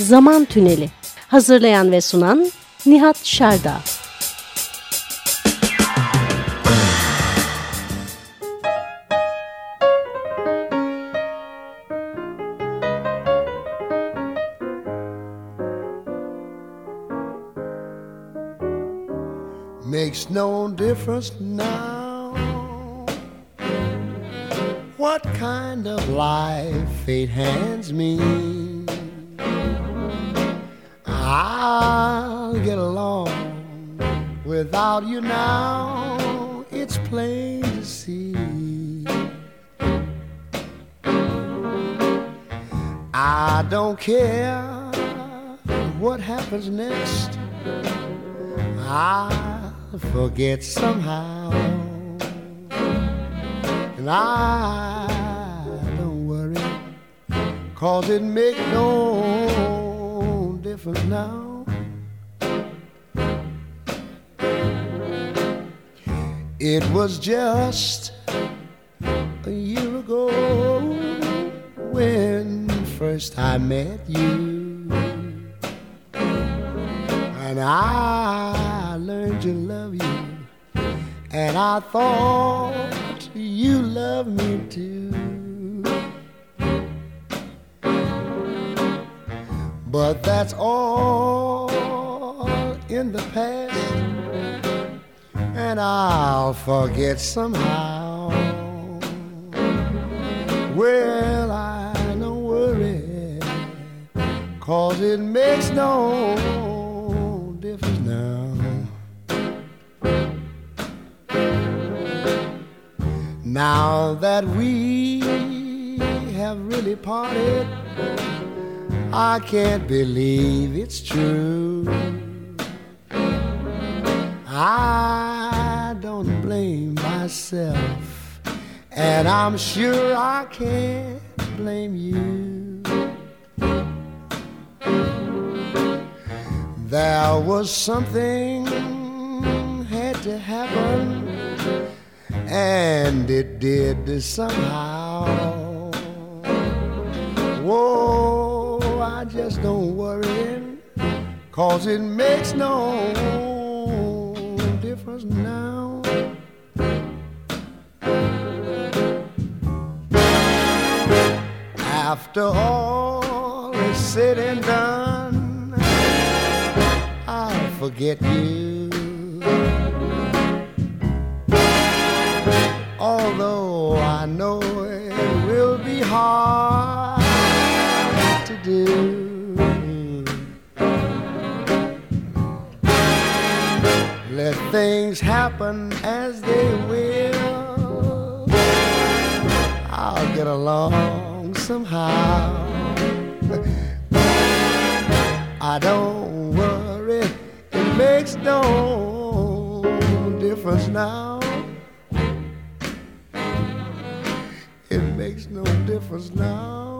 Zaman Tüneli. Hazırlayan ve sunan Nihat Şerda. Makes no difference now what kind of life fate hands me. I'll get mm. along without you now, it's plain to see. I don't care what happens next, I'll forget somehow. And I don't worry, cause it make no different now. It was just a year ago when first I met you, and I learned to love you, and I thought you loved me too. But that's all in the past, and I'll forget somehow. Well, I don't worry, cause it makes no difference now. Now that we have really parted I can't believe it's true. I don't blame myself, and I'm sure I can't blame you. There was something had to happen, and it did somehow. Whoa I just don't worry, cause it makes no difference now. After all is said and done, I'll forget you. Although I know it will be hard do. Let things happen as they will. I'll get along somehow. I don't worry, it makes no difference now. It makes no difference now.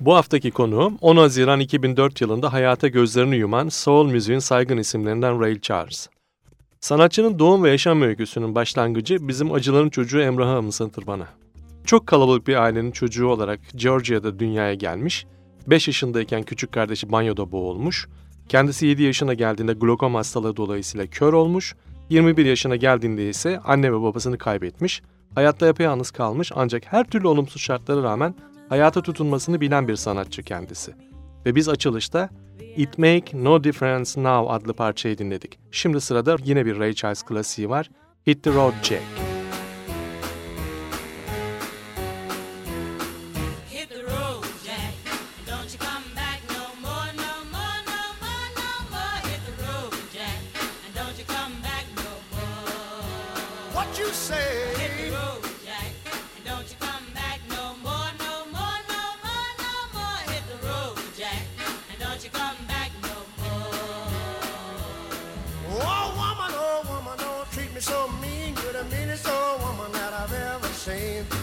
Bu haftaki konuğum 10 Haziran 2004 yılında hayata gözlerini yuman soul müziğin saygın isimlerinden Ray Charles. Sanatçının doğum ve yaşam öyküsünün başlangıcı bizim acıların çocuğu Emrah'ı anımsatır bana. Çok kalabalık bir ailenin çocuğu olarak Georgia'da dünyaya gelmiş, 5 yaşındayken küçük kardeşi banyoda boğulmuş, kendisi 7 yaşına geldiğinde glokom hastalığı dolayısıyla kör olmuş, 21 yaşına geldiğinde ise anne ve babasını kaybetmiş, hayatta yapayalnız kalmış ancak her türlü olumsuz şartlara rağmen hayata tutunmasını bilen bir sanatçı kendisi. Ve biz açılışta It Make No Difference Now adlı parçayı dinledik. Şimdi sırada yine bir Ray Charles klasiği var. Hit the Road Jack.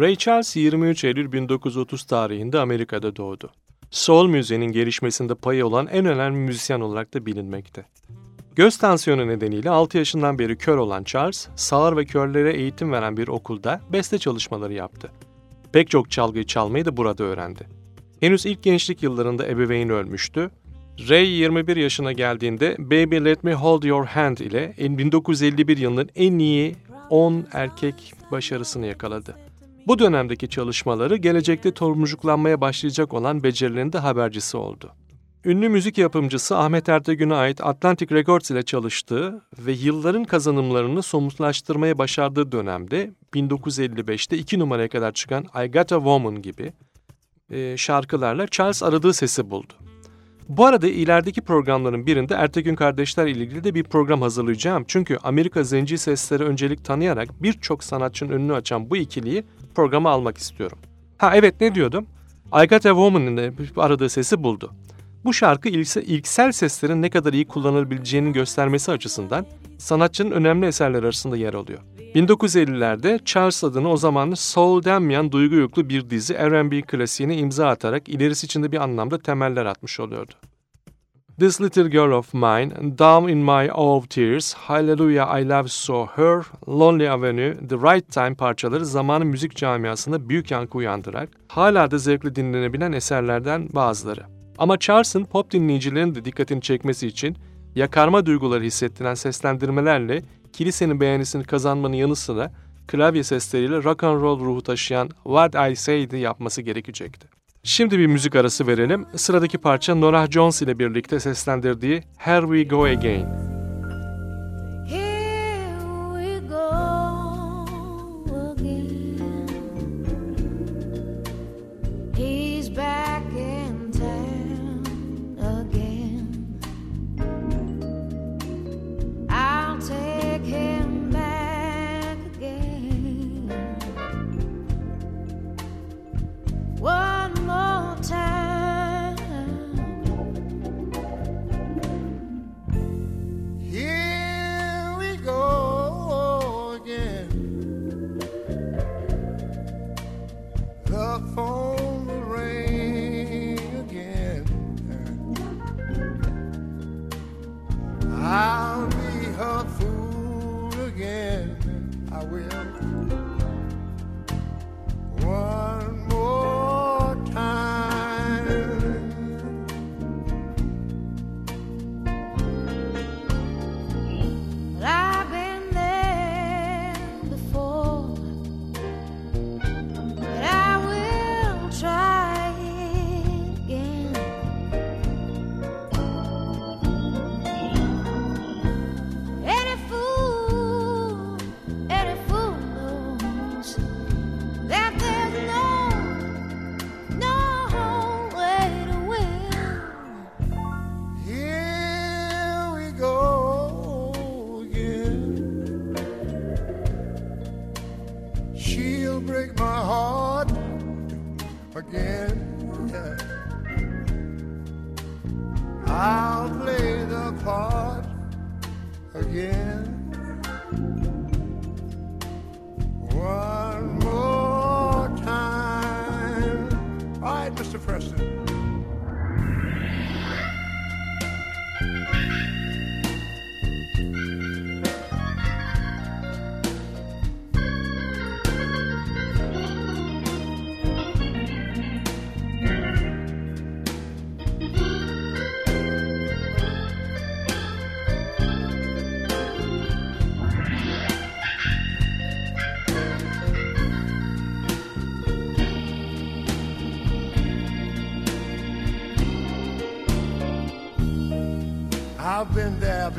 Ray Charles 23 Eylül 1930 tarihinde Amerika'da doğdu. Soul müziğinin gelişmesinde payı olan en önemli müzisyen olarak da bilinmekte. Göz tansiyonu nedeniyle 6 yaşından beri kör olan Charles, sağır ve körlere eğitim veren bir okulda beste çalışmaları yaptı. Pek çok çalgıyı çalmayı da burada öğrendi. Henüz ilk gençlik yıllarında ebeveyni ölmüştü. Ray 21 yaşına geldiğinde Baby Let Me Hold Your Hand ile 1951 yılının en iyi 10 erkek başarısını yakaladı. Bu dönemdeki çalışmaları gelecekte tormucuklanmaya başlayacak olan becerilerinin de habercisi oldu. Ünlü müzik yapımcısı Ahmet Ertegün'e ait Atlantic Records ile çalıştığı ve yılların kazanımlarını somutlaştırmaya başardığı dönemde 1955'te iki numaraya kadar çıkan I Got a Woman gibi e, şarkılarla Charles aradığı sesi buldu. Bu arada ilerideki programların birinde Ertegün kardeşler ile ilgili de bir program hazırlayacağım. Çünkü Amerika zenci sesleri öncelik tanıyarak birçok sanatçının önünü açan bu ikiliyi programa almak istiyorum. Ha evet ne diyordum? I Got a Woman'ın aradığı sesi buldu. Bu şarkı ilksel seslerin ne kadar iyi kullanılabileceğini göstermesi açısından sanatçının önemli eserler arasında yer alıyor. 1950'lerde Charles adını o zaman soul denmeyen duygu yüklü bir dizi R&B klasiğine imza atarak ilerisi için de bir anlamda temeller atmış oluyordu. This Little Girl of Mine, Down in My of Tears, Hallelujah I Love So Her, Lonely Avenue, The Right Time parçaları zamanın müzik camiasında büyük yankı uyandırarak hala da zevkli dinlenebilen eserlerden bazıları. Ama Charles'ın pop dinleyicilerin de dikkatini çekmesi için yakarma duyguları hissettiren seslendirmelerle kilisenin beğenisini kazanmanın yanı sıra klavye sesleriyle rock and roll ruhu taşıyan What I Say'di yapması gerekecekti. Şimdi bir müzik arası verelim. Sıradaki parça Norah Jones ile birlikte seslendirdiği Here We Go Again.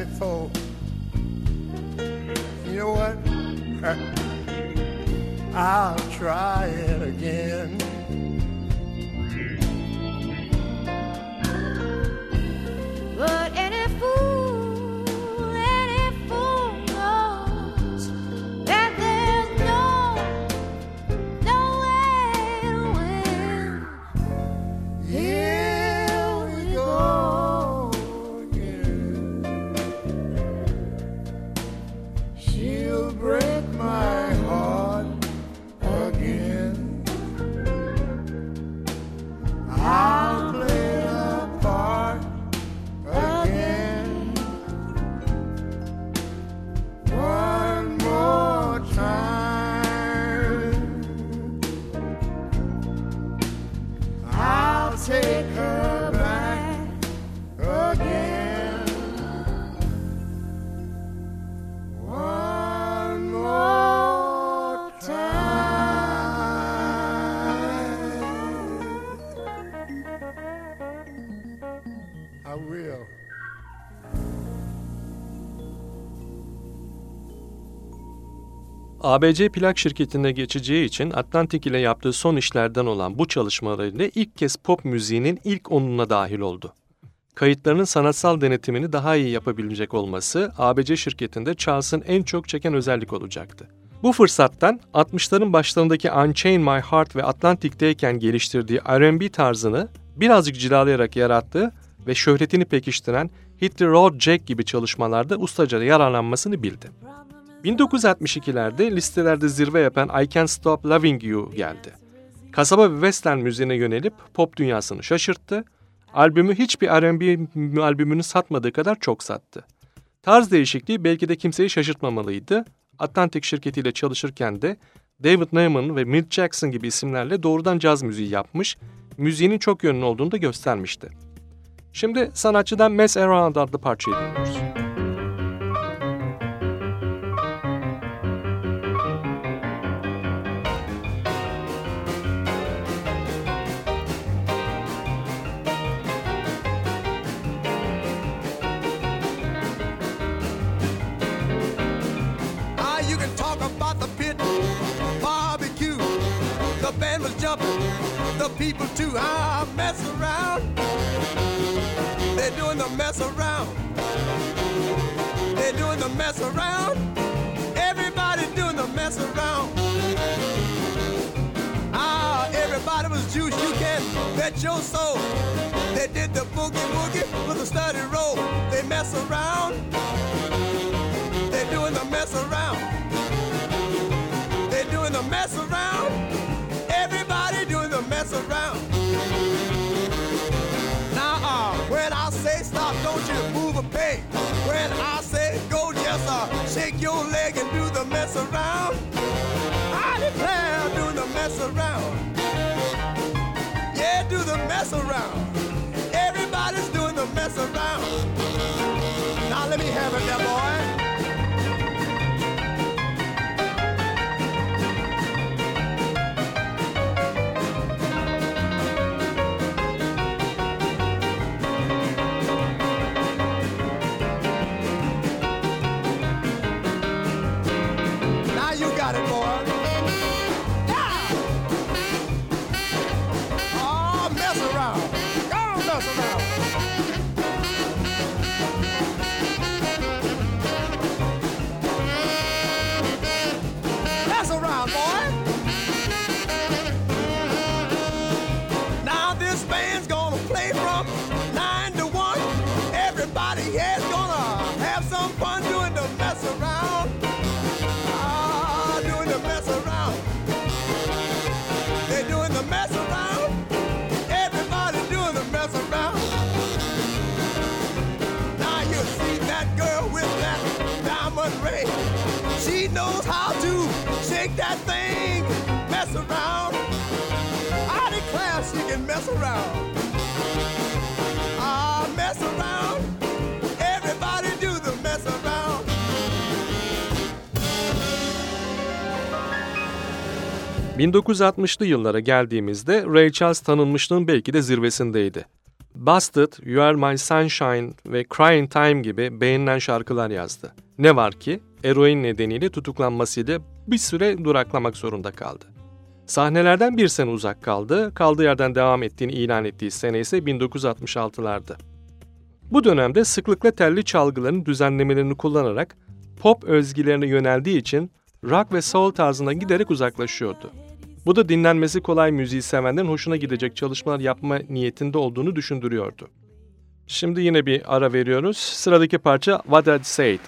Before. ABC plak şirketine geçeceği için Atlantic ile yaptığı son işlerden olan bu çalışmalarıyla ilk kez pop müziğinin ilk onuna dahil oldu. Kayıtlarının sanatsal denetimini daha iyi yapabilecek olması ABC şirketinde Charles'ın en çok çeken özellik olacaktı. Bu fırsattan 60'ların başlarındaki Unchain My Heart ve Atlantic'teyken geliştirdiği R&B tarzını birazcık cilalayarak yarattığı ve şöhretini pekiştiren Hit the Road Jack gibi çalışmalarda ustaca yararlanmasını bildi. 1962'lerde listelerde zirve yapan I Can't Stop Loving You geldi. Kasaba ve western müziğine yönelip pop dünyasını şaşırttı. Albümü hiçbir R&B albümünü satmadığı kadar çok sattı. Tarz değişikliği belki de kimseyi şaşırtmamalıydı. Atlantic şirketiyle çalışırken de David Newman ve Milt Jackson gibi isimlerle doğrudan caz müziği yapmış, müziğinin çok yönlü olduğunu da göstermişti. Şimdi sanatçıdan Mess Around adlı parçayı dinliyoruz. Was jumping, the people too. Ah, mess around. They're doing the mess around. They're doing the mess around. Everybody doing the mess around. Ah, everybody was juice. You can bet your soul. They did the boogie woogie with a study roll. They mess around. They're doing the mess around. They're doing the mess around. Mess around. Now, uh, when I say stop, don't you move a peg. When I say go, just uh, shake your leg and do the mess around. I declare, doing the mess around. Yeah, do the mess around. Everybody's doing the mess around. Now let me have it, there, boy. That girl with that diamond ring. She knows how to shake that thing, mess around. I declare she can mess around. Around. 1960'lı yıllara geldiğimizde Ray Charles tanınmışlığın belki de zirvesindeydi. Busted, You Are My Sunshine ve Crying Time gibi beğenilen şarkılar yazdı. Ne var ki eroin nedeniyle tutuklanmasıyla bir süre duraklamak zorunda kaldı. Sahnelerden bir sene uzak kaldı, kaldığı yerden devam ettiğini ilan ettiği sene ise 1966'lardı. Bu dönemde sıklıkla telli çalgıların düzenlemelerini kullanarak pop özgilerine yöneldiği için rock ve soul tarzına giderek uzaklaşıyordu. Bu da dinlenmesi kolay müziği sevenlerin hoşuna gidecek çalışmalar yapma niyetinde olduğunu düşündürüyordu. Şimdi yine bir ara veriyoruz. Sıradaki parça What I'd Said.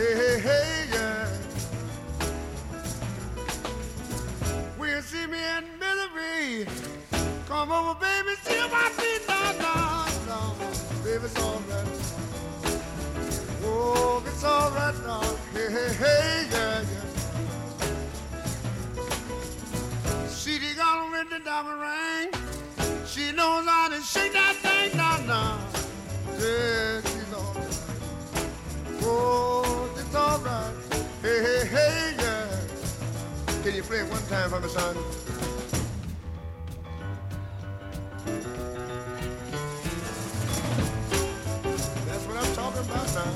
Hey, hey, hey, yeah. You see me in misery, come over, baby, see my feet, no, no, no. Baby, it's alright. Oh, it's alright now. Hey, hey, hey, yeah, yeah. The girl with the diamond ring. She knows how to shake that it's all right. Hey, hey, hey, yeah. Can you play it one time for me, son? That's what I'm talking about now.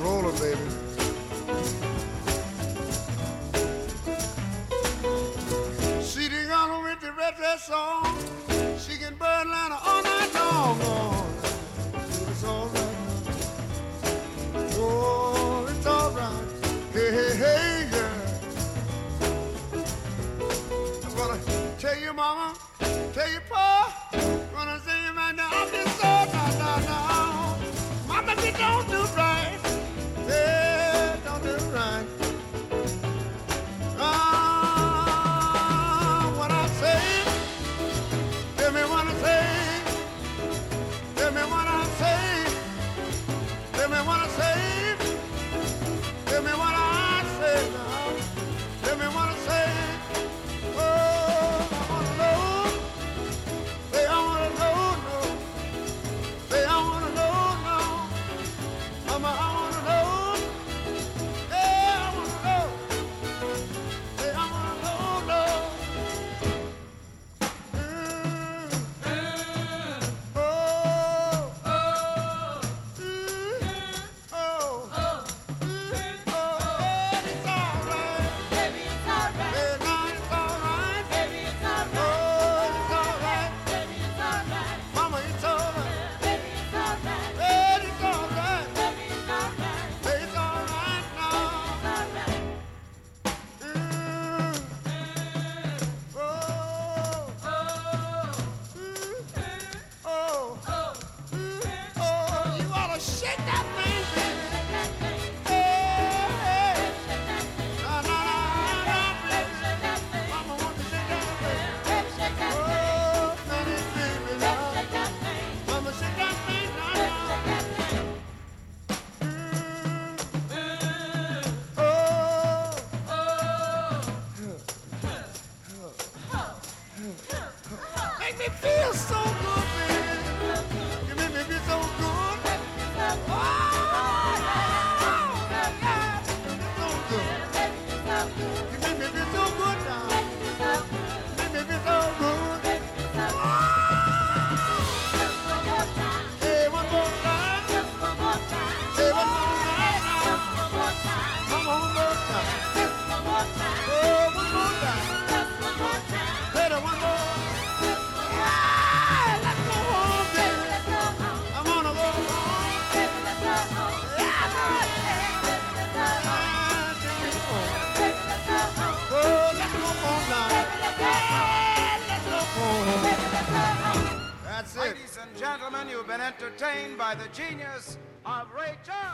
Roll it, baby. See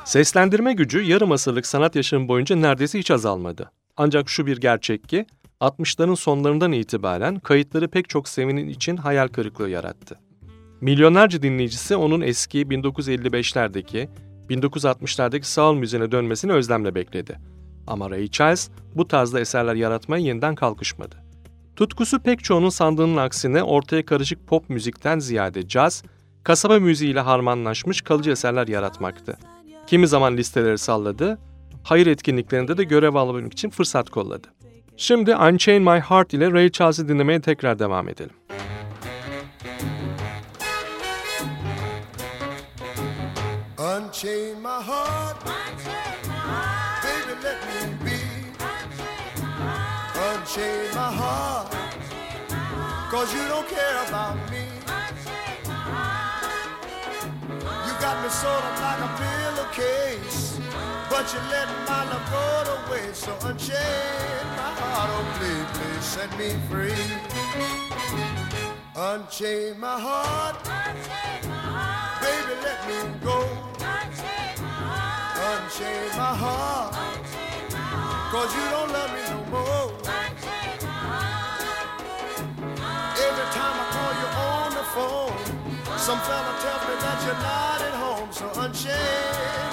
Seslendirme gücü yarım asırlık sanat yaşamı boyunca neredeyse hiç azalmadı. Ancak şu bir gerçek ki 60'ların sonlarından itibaren kayıtları pek çok sevinin için hayal kırıklığı yarattı. Milyonlarca dinleyicisi onun eski 1955'lerdeki, 1960'lardaki soul müziğine dönmesini özlemle bekledi. Ama Ray Charles bu tarzda eserler yaratmaya yeniden kalkışmadı. Tutkusu pek çoğunun sandığının aksine ortaya karışık pop müzikten ziyade caz, kasaba müziğiyle harmanlaşmış kalıcı eserler yaratmaktı. Kimi zaman listeleri salladı, hayır etkinliklerinde de görev almak için fırsat kolladı. Şimdi Unchain My Heart ile Ray Charles'ı dinlemeye tekrar devam edelim. Unchain my heart, baby, let me be. Unchain my heart, cause you don't care about me. Me sort of like a pillowcase, but you let my love go to waste. So unchain my heart, oh please, please set me free. Unchain my heart, baby, let me go. Unchain my heart, cause you don't love me no more. Every time I call you on the phone, some fella tells me that you're not at unchain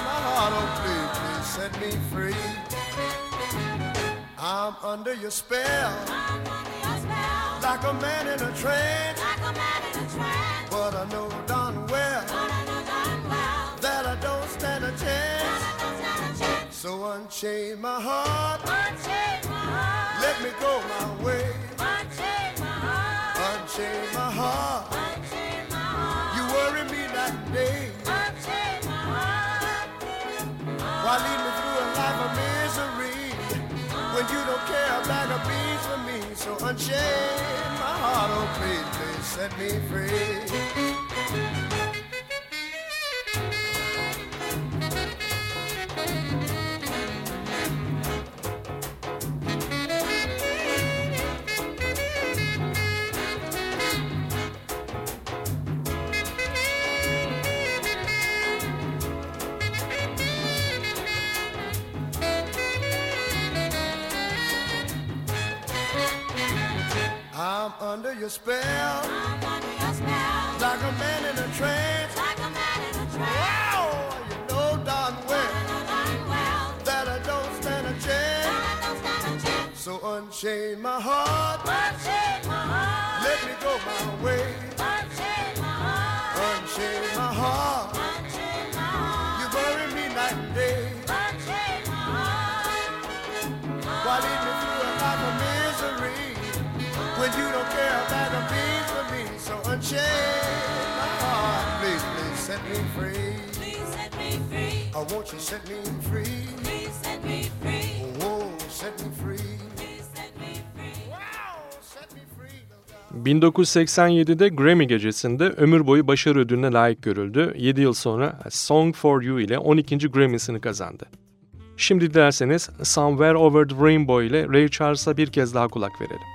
my heart, oh please, please set me free. I'm under your spell, like a man in a trance. But I know darn well that I don't stand a chance. So unchain my heart, unchain my heart, let me go my So unchain my heart, oh please, please set me free. So unchain my heart, please, please set me free. Oh, won't you set me free? Oh, set me free. Wow, set me free. Lord God. 1987'de Grammy gecesinde ömür boyu başarı ödülüne layık görüldü. 7 yıl sonra A Song For You ile 12. Grammy'sini kazandı. Şimdi dilerseniz Somewhere Over the Rainbow ile Ray Charles'a bir kez daha kulak verelim.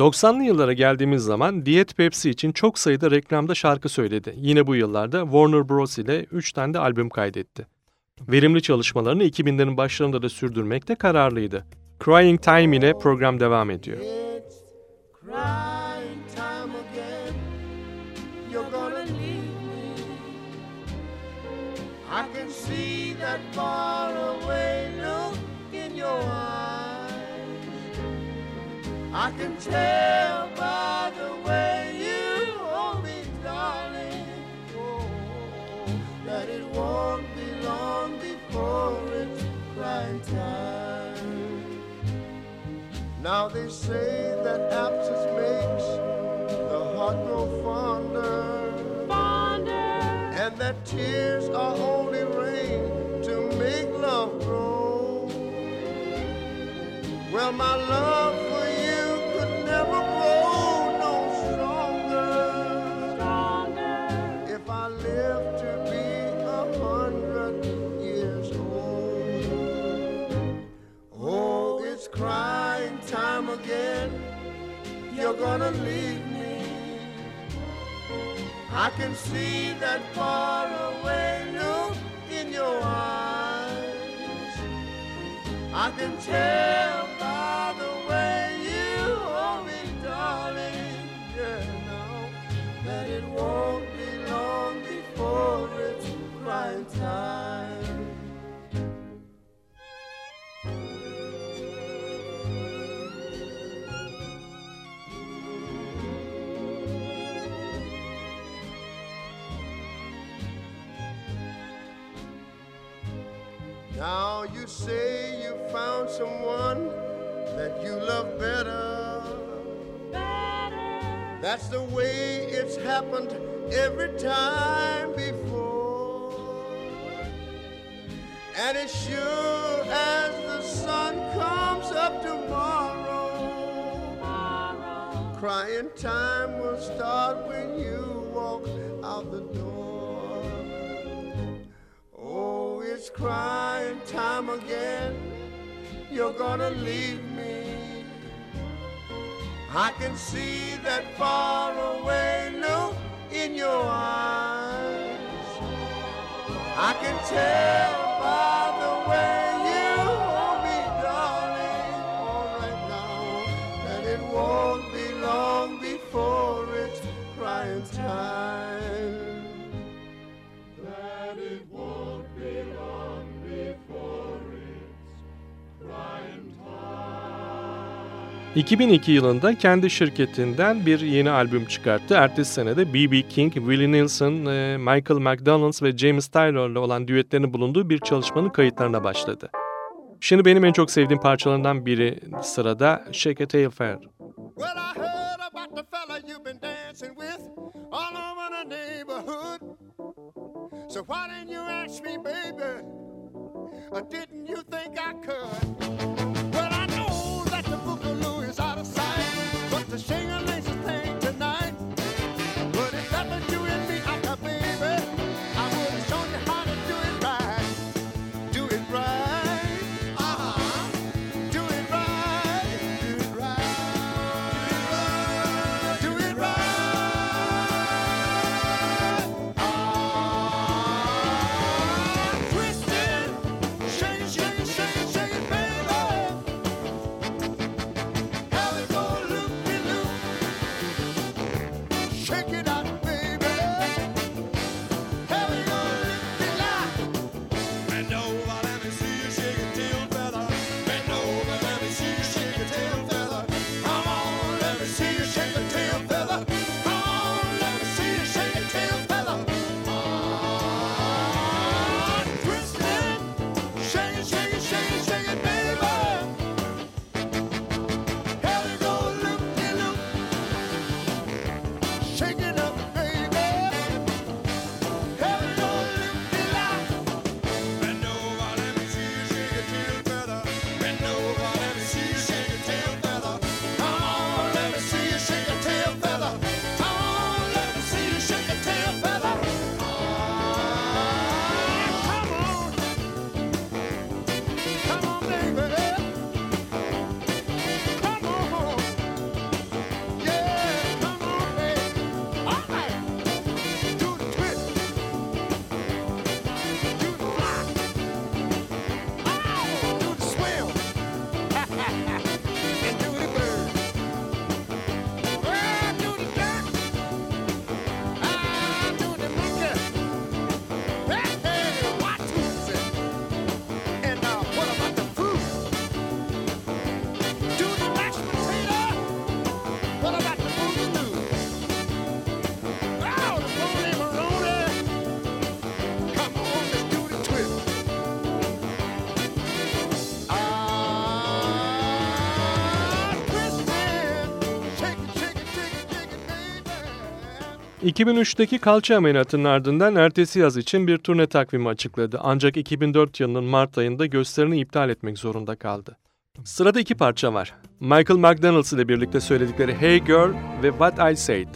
...90'lı yıllara geldiğimiz zaman Diyet Pepsi için çok sayıda reklamda şarkı söyledi. Yine bu yıllarda Warner Bros. ile 3 tane de albüm kaydetti. Verimli çalışmalarını 2000'lerin başlarında da sürdürmekte kararlıydı. Crying Time ile program devam ediyor. Now they say that absence makes the heart grow fonder. And that tears are only rain to make love grow. Well, my love gonna leave me. I can see that far away look in your eyes. I can tell by the way you hold me, darling. Yeah, now that it won't be long before it's crying time. Love better. That's the way it's happened every time before. And as sure as the sun comes up tomorrow, crying time will start when you walk out the door. Oh, it's crying time again. You're gonna leave me. I can see that far away look in your eyes. I can tell by the way you hold me, darling, all right now, that it won't be long before it's crying time. That it won't be long before it's crying time. 2002 yılında kendi şirketinden bir yeni albüm çıkarttı. Ertesi sene de B.B. King, Willie Nelson, e, Michael McDonald ve James Taylor'la olan düetlerinin bulunduğu bir çalışmanın kayıtlarına başladı. Şimdi benim en çok sevdiğim parçalarından biri sırada Shake a Tail Fair. Well, I heard about the fella you've been dancing with all over the neighborhood. So why didn't you ask me, baby? Or didn't you think I could? Shingling a thing 2003'teki kalça ameliyatının ardından ertesi yaz için bir turne takvimi açıkladı. Ancak 2004 yılının Mart ayında gösterini iptal etmek zorunda kaldı. Sırada iki parça var. Michael McDonald ile birlikte söyledikleri Hey Girl ve What I Said.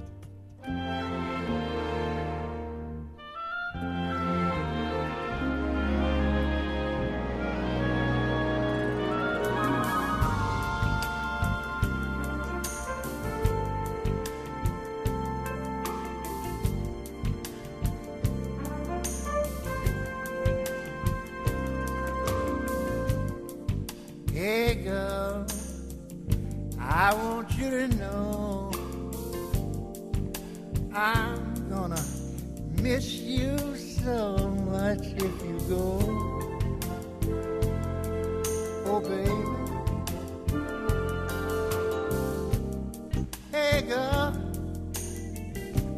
nigga.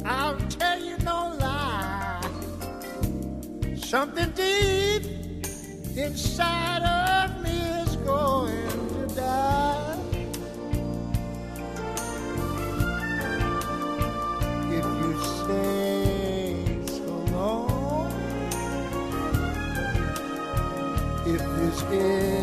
I'll tell you no lie. Something deep inside of me is going to die. If you stay so long, if this is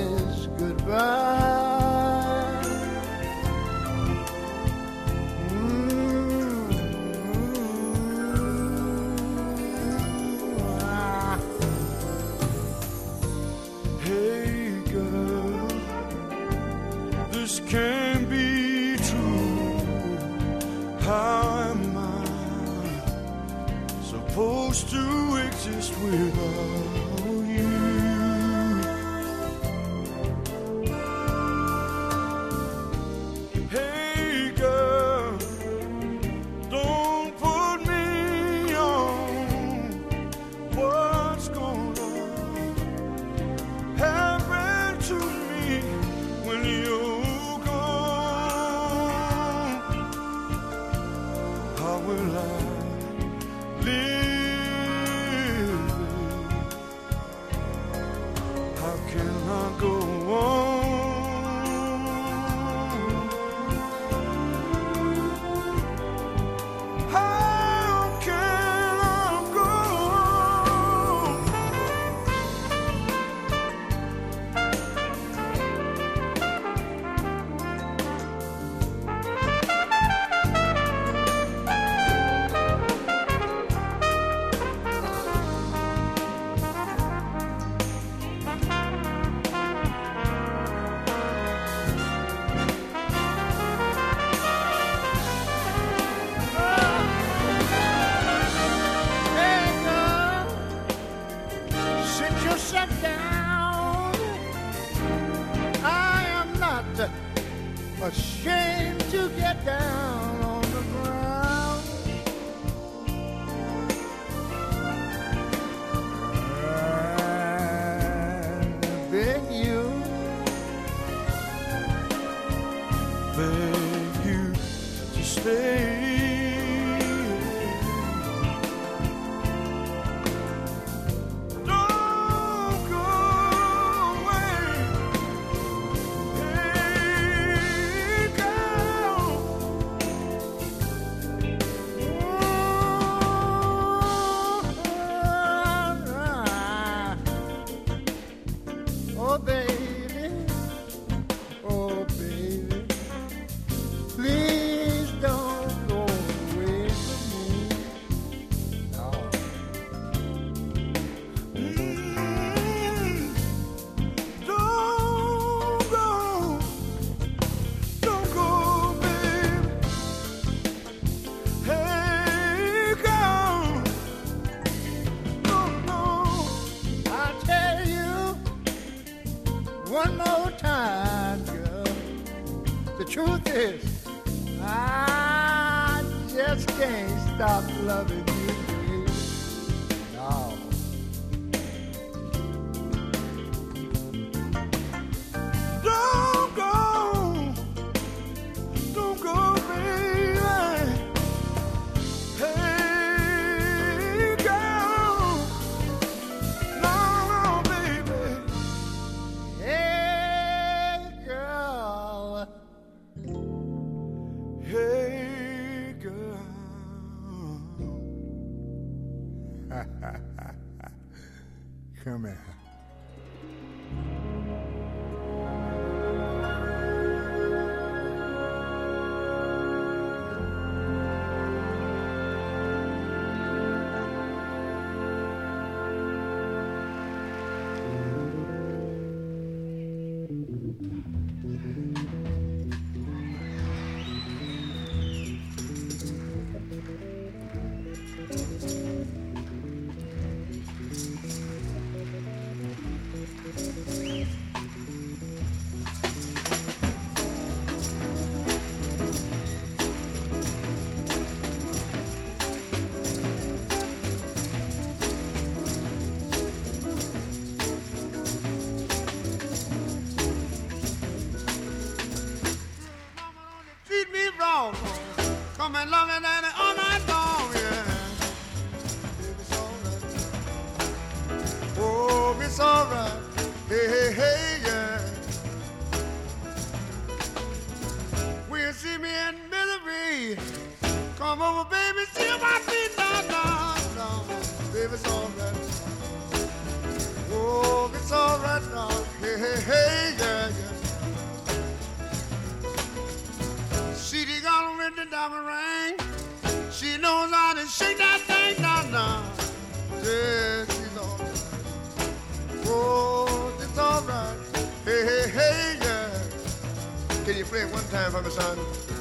friend one time for me, son.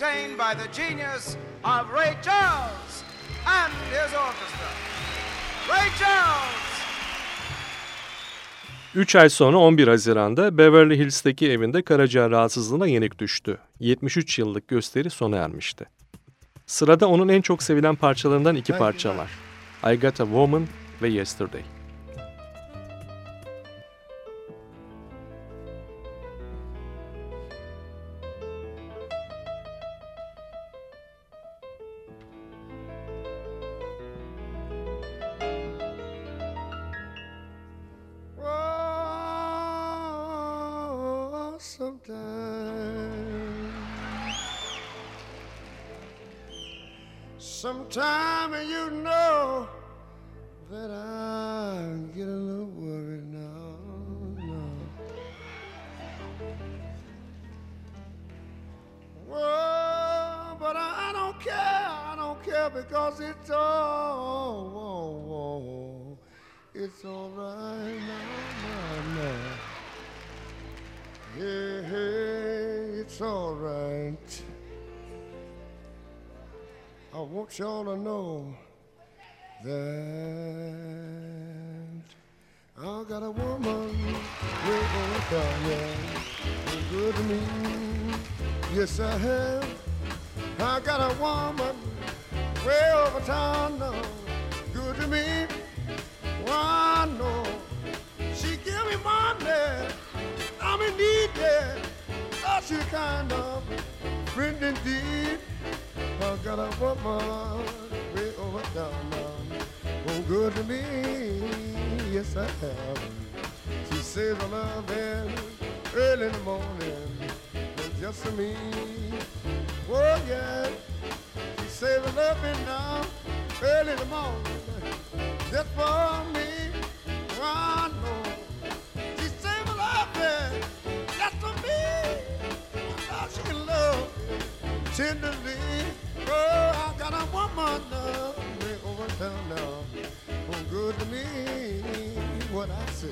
entertained by the genius of Ray Charles and his orchestra. Ray Charles! 3 ay sonra 11 Haziran'da Beverly Hills'teki evinde karaciğer rahatsızlığına yenik düştü. 73 yıllık gösteri sona ermişti. Sırada onun en çok sevilen parçalarından iki parça var. I Got a Woman ve Yesterday. sometime. Sometime you know that I get a little worried now. now. Well, but I, I, don't care, I don't care because it's all, oh, oh, oh, it's all right now, now, now hey, it's all right. I want y'all to know that I got a woman with a fire, good to me. Yes, I have. I got a woman way over town now, good to me. Why I she give me money. I'm in need yeah. That's your kind of friend indeed. I got a woman way over down Oh, good to me, yes I have. She says I love him early in the morning, but just for me. Oh yeah, she says I love him now early in the morning, just for what I say.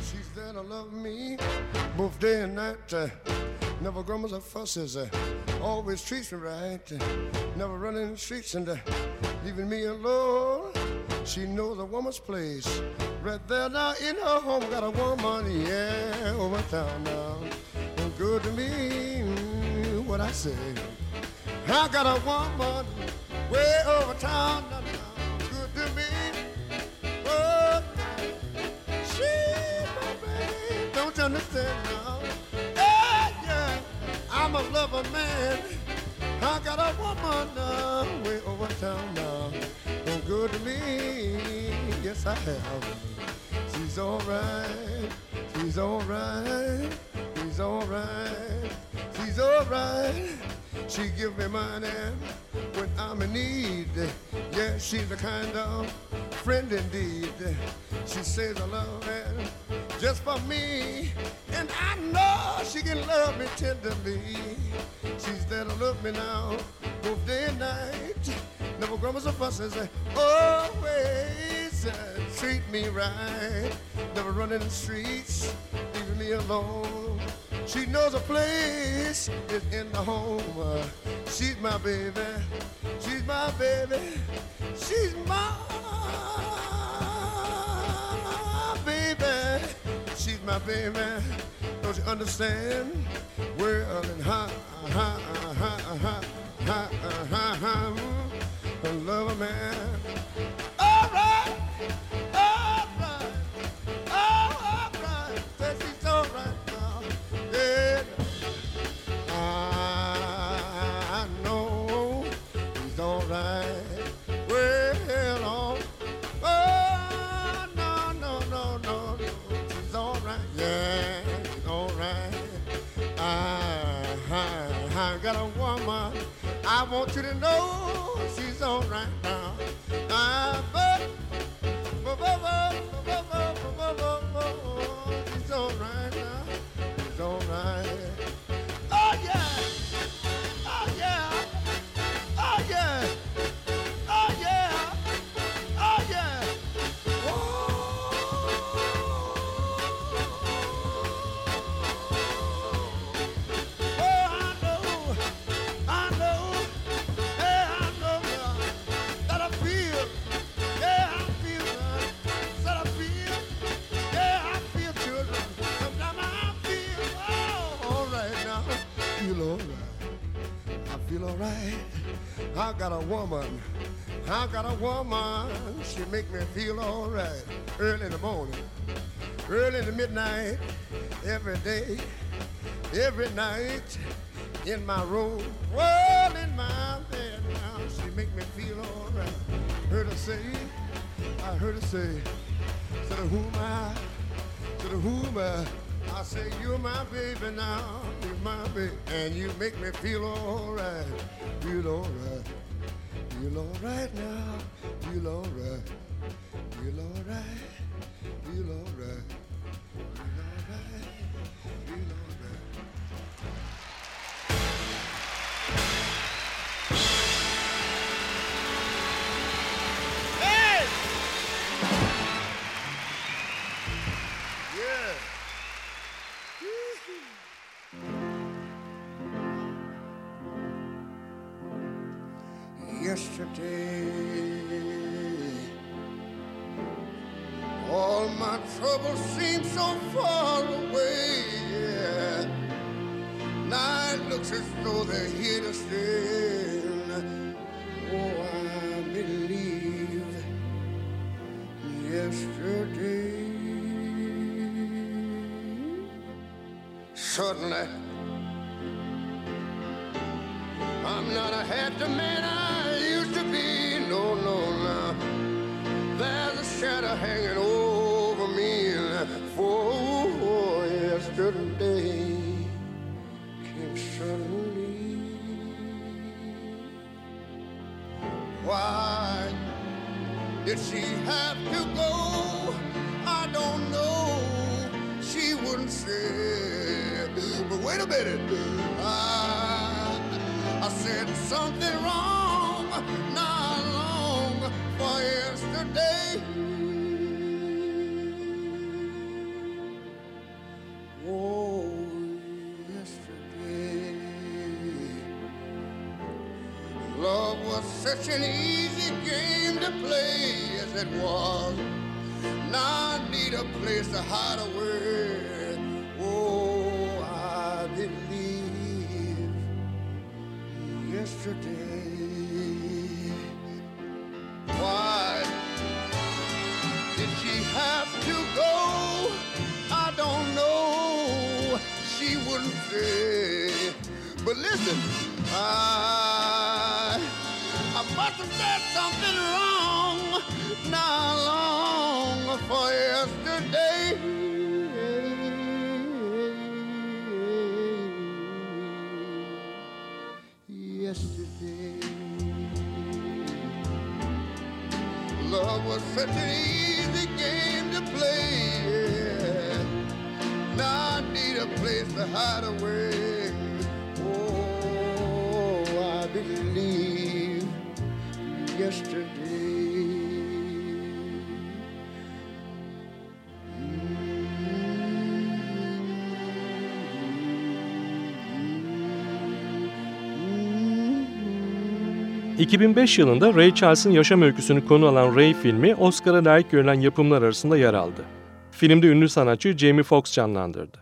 She said I love me both day and night. Uh, never grumbles or fusses. Uh, always treats me right. Uh, never running the streets and uh, leaving me alone. She knows a woman's place. Right there now in her home, got a woman, yeah, over town now. Good to me, mm, what I say. I got a woman way over town now. Good to me. Oh, she, my babe, don't you understand now? Hey, yeah, I'm a lover man. I got a woman now, way over town now. Good to me, yes I have. She's alright, she's alright, she's alright, she's alright. She give me money when I'm in need. Yeah, she's a kind of friend indeed. She says I love her just for me. And I know she can love me tenderly. She's there to love me now, both day and night. Never grumbles or fusses, always uh, treat me right. Never running the streets, leaving me alone. She knows a place is in the home. Uh, she's my baby. She's my baby. She's my baby. She's my baby. Don't you understand? Well, and ha, woman. I got a woman. She make me feel all right. Early in the morning, early in the midnight, every day, every night. In my room, well in my bed now. She make me feel all right. Heard her say, I heard her say, to the whom I, to the whom I, I say, you're my baby now, you're my baby, and you make me feel all right, feel all right, you know right now. trouble seems so far away. Yeah. Now it looks as though they're here to stay. Oh, I believe yesterday. Suddenly. Such an easy game to play as it was. Now I need a place to hide away. Oh, I believe yesterday. Why did she have to go? I don't know. She wouldn't say. But listen, I I must have said something wrong not long for yesterday. Yesterday, love was such an easy game to play. Now I need a place to hide away. 2005 yılında Ray Charles'ın yaşam öyküsünü konu alan Ray filmi Oscar'a layık görülen yapımlar arasında yer aldı. Filmde ünlü sanatçı Jamie Foxx canlandırdı.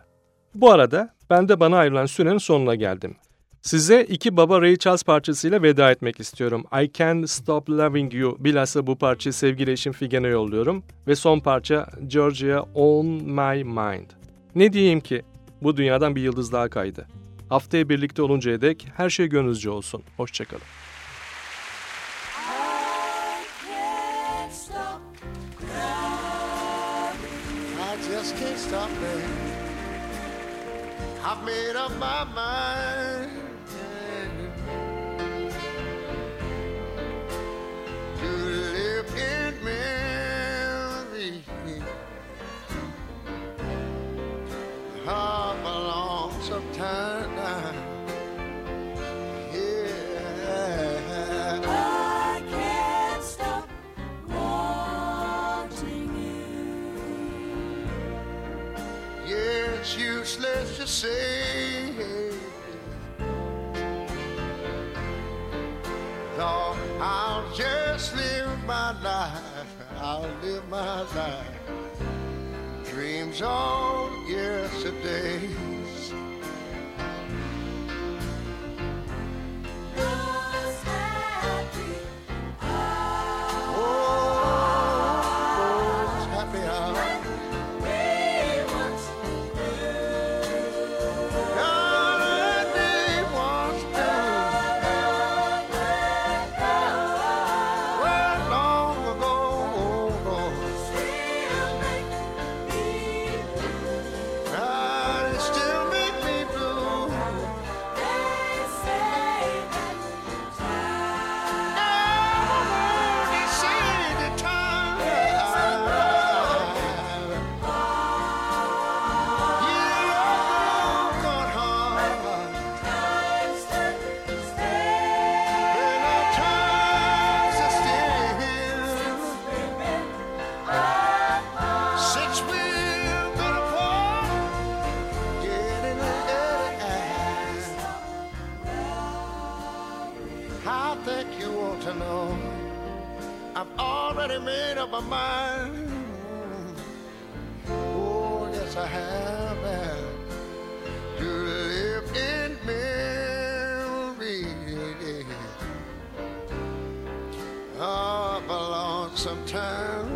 Bu arada ben de bana ayrılan sürenin sonuna geldim. Size iki baba Ray Charles parçasıyla veda etmek istiyorum. I Can't Stop Loving You. Bilhassa bu parçayı sevgili eşim Figen'e yolluyorum. Ve son parça Georgia On My Mind. Ne diyeyim ki? Bu dünyadan bir yıldız daha kaydı. Haftaya birlikte oluncaya dek her şey gönlünüzce olsun. Hoşçakalın. Stop me. I've made up my mind to live in memory of a lonesome time. Say. I'll just live my life. I'll live my life. Dreams of yesterdays. sometime.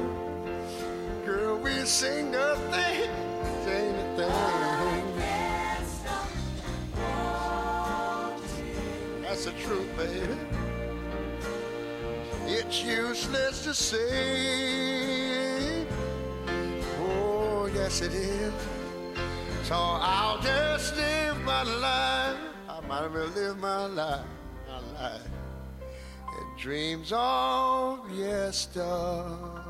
Girl, we sing nothing, anything. That's the truth, baby. It's useless to say. Oh, yes, it is. So I'll just live my life. I might as well live my life. Dreams of yesterday.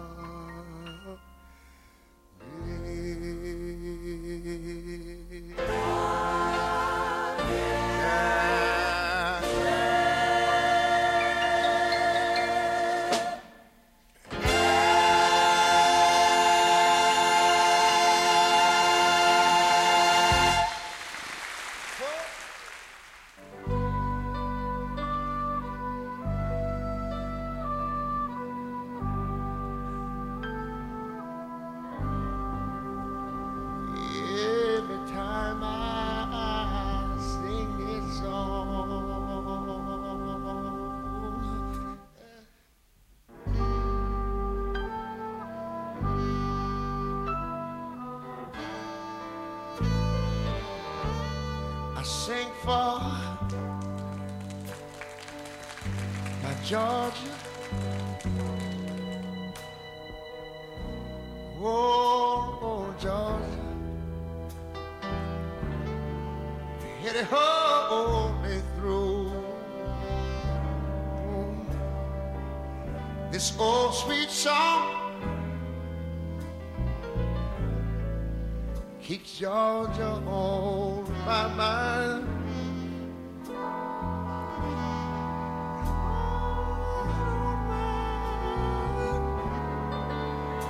Keeps Georgia on my mind.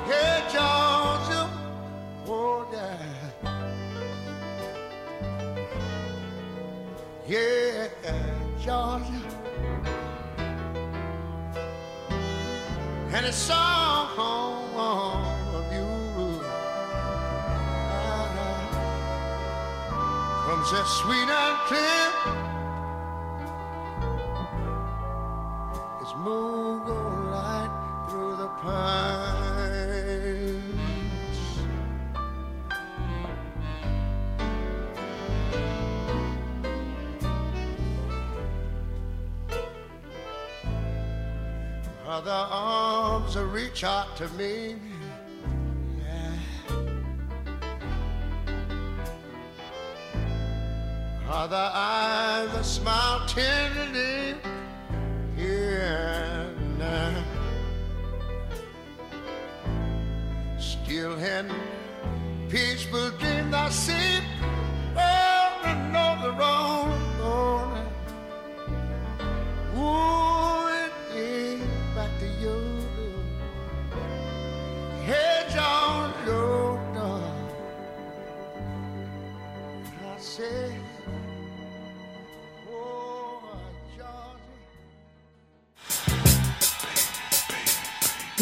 Hey, Georgia, oh yeah. Yeah, Georgia. And a song comes that sweet and clear. It's moon light through the pines. Other arms reach out to me. Other eyes will smile tenderly. Yeah. Now. Still in peaceful dreams I see. I know the wrong.